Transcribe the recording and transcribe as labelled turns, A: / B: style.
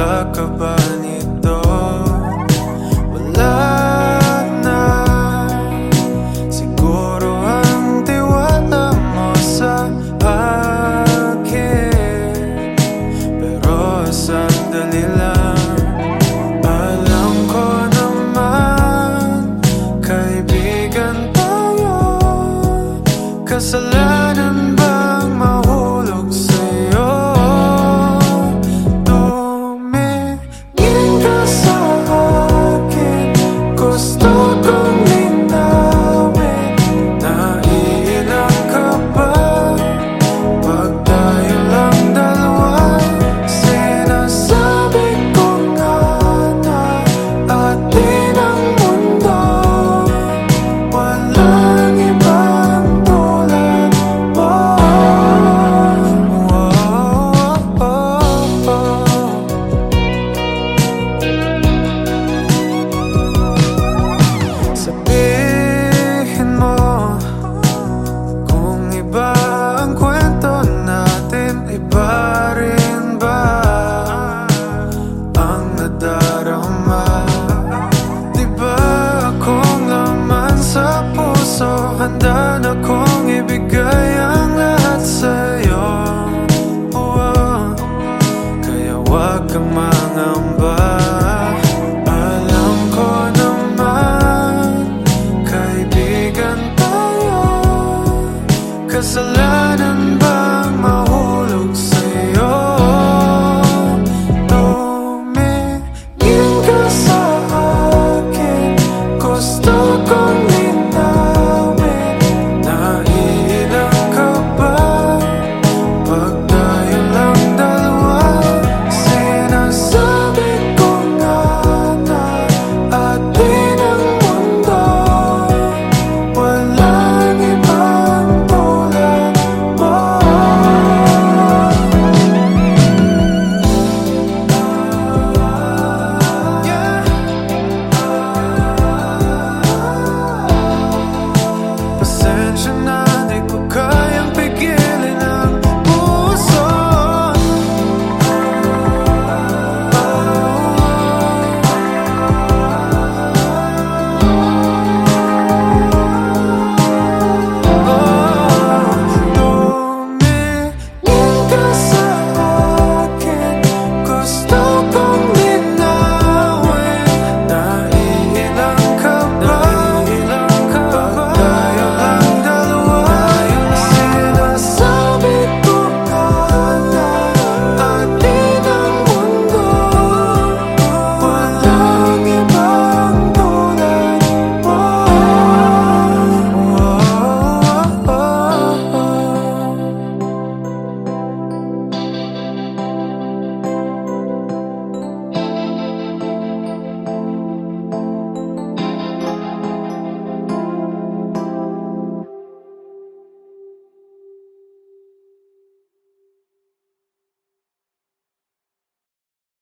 A: Wala ka ba nito? Wala na Siguro ang tiwala mo sa akin Pero sandali lang Alam ko naman Kaibigan tayo Kasalanan ba?